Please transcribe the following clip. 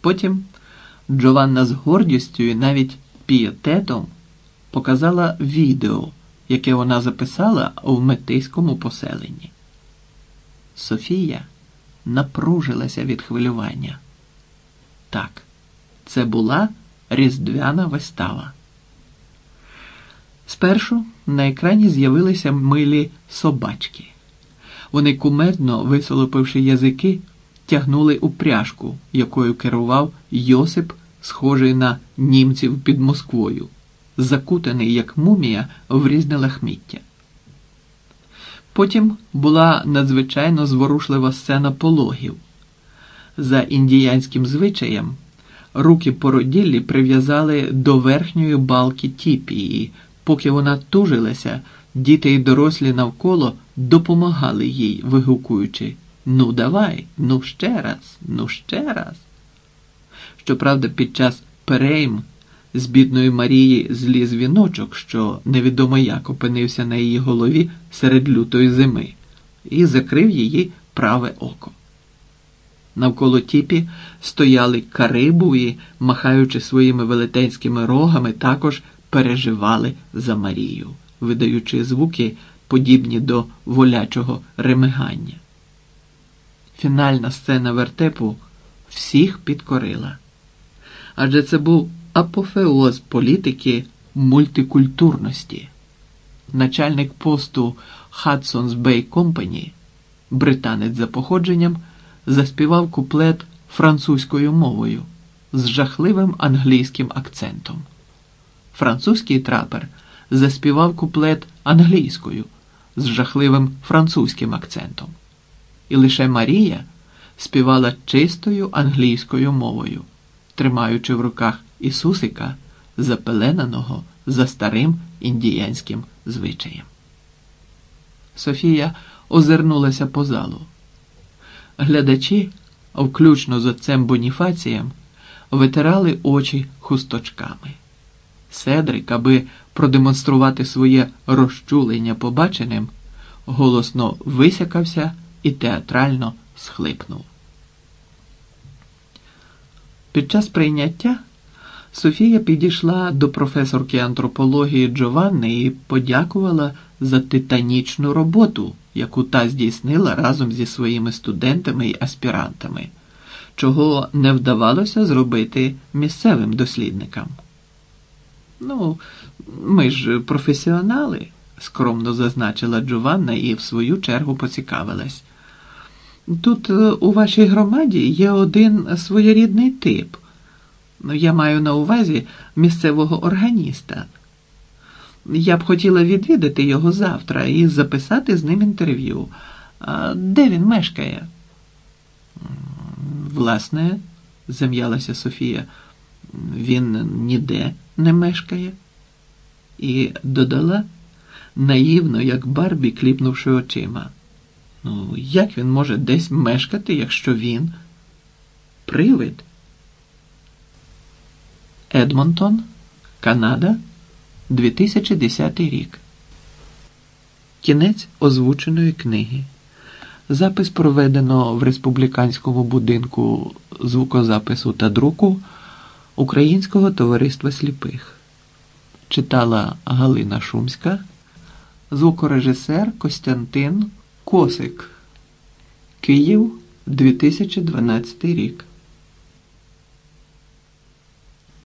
Потім Джованна з гордістю і навіть пієтетом показала відео, яке вона записала в метиському поселенні. Софія напружилася від хвилювання. Так, це була різдвяна вистава. Спершу на екрані з'явилися милі собачки. Вони кумедно, висолопивши язики, тягнули упряжку, якою керував Йосип, схожий на німців під Москвою, закутаний як мумія в різне лахміття. Потім була надзвичайно зворушлива сцена пологів. За індіянським звичаєм руки породіллі прив'язали до верхньої балки тіпії. Поки вона тужилася, діти й дорослі навколо допомагали їй, вигукуючи Ну, давай, ну ще раз, ну ще раз. Щоправда, під час перейм з бідної Марії зліз віночок, що невідомо як опинився на її голові серед лютої зими, і закрив її праве око. Навколо тіпі стояли карибу і, махаючи своїми велетенськими рогами, також переживали за Марію, видаючи звуки, подібні до волячого ремигання. Фінальна сцена вертепу всіх підкорила. Адже це був апофеоз політики мультикультурності. Начальник посту Hudson's Bay Company, британець за походженням, заспівав куплет французькою мовою з жахливим англійським акцентом. Французький трапер заспівав куплет англійською з жахливим французьким акцентом. І лише Марія співала чистою англійською мовою, тримаючи в руках Ісусика, запеленаного за старим індіянським звичаєм. Софія озирнулася по залу. Глядачі, включно з отцем Боніфацієм, витирали очі хусточками. Седрик, аби продемонструвати своє розчулення побаченим, голосно висякався і театрально схлипнув. Під час прийняття Софія підійшла до професорки антропології Джованни і подякувала за титанічну роботу, яку та здійснила разом зі своїми студентами і аспірантами, чого не вдавалося зробити місцевим дослідникам. Ну, ми ж професіонали, скромно зазначила Джованна і в свою чергу поцікавилась. Тут е, у вашій громаді є один своєрідний тип. Ну, я маю на увазі місцевого органіста. Я б хотіла відвідати його завтра і записати з ним інтерв'ю. Де він мешкає? Власне, зам'ялася Софія, він ніде не мешкає. І додала наївно, як Барбі, кліпнувши очима. Ну, як він може десь мешкати, якщо він привид? Едмонтон, Канада, 2010 рік. Кінець озвученої книги. Запис проведено в республіканському будинку звукозапису та друку Українського товариства сліпих. Читала Галина Шумська, звукорежисер Костянтин Косик. Київ 2012 рік.